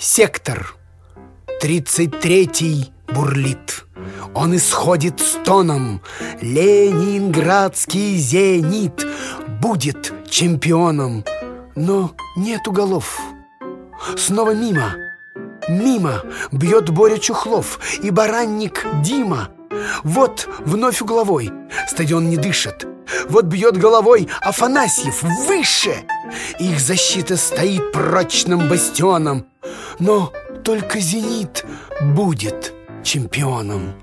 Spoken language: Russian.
Сектор. 33-й бурлит. Он исходит с тоном Ленинградский зенит Будет чемпионом. Но нет уголов. Снова мимо. Мимо бьет Боря Чухлов И баранник Дима. Вот вновь угловой. Стадион не дышит. Вот бьет головой Афанасьев выше. Их защита стоит прочным бастионом Но только «Зенит» будет чемпионом.